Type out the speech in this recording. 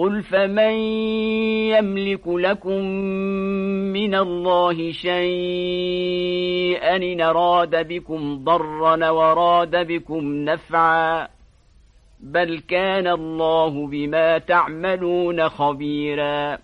قل فمن يملك لكم من الله شيئا إن أراد بكم ضرا وراد بكم نفعا بل كان الله بما تعملون خبيراً